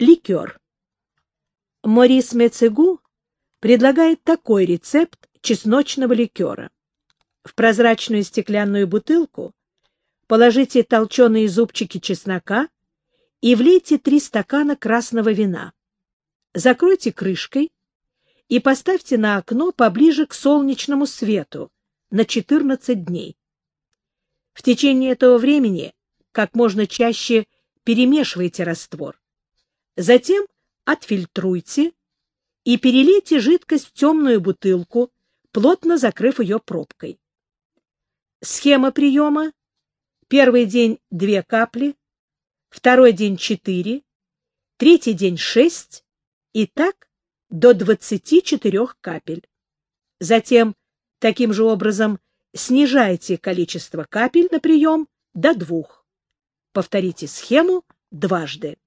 Ликер. Морис Мецегу предлагает такой рецепт чесночного ликера. В прозрачную стеклянную бутылку положите толченые зубчики чеснока и влейте три стакана красного вина. Закройте крышкой и поставьте на окно поближе к солнечному свету на 14 дней. В течение этого времени как можно чаще перемешивайте раствор. Затем отфильтруйте и перелейте жидкость в темную бутылку, плотно закрыв ее пробкой. Схема приема. Первый день две капли, второй день четыре, третий день шесть и так до 24 капель. Затем таким же образом снижайте количество капель на прием до двух. Повторите схему дважды.